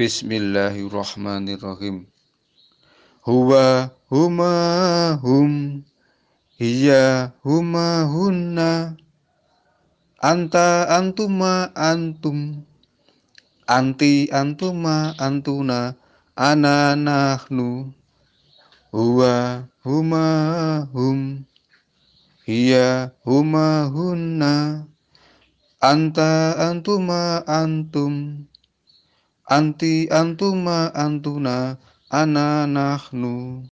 Bismillahirrahmanirrahim. Huwa huma hum hiya huma hunna anta antuma antum anti antuma antuna ana nahnu huwa huma hum hiya huma hunna anta antuma antum anti antuma antuna ana nahnu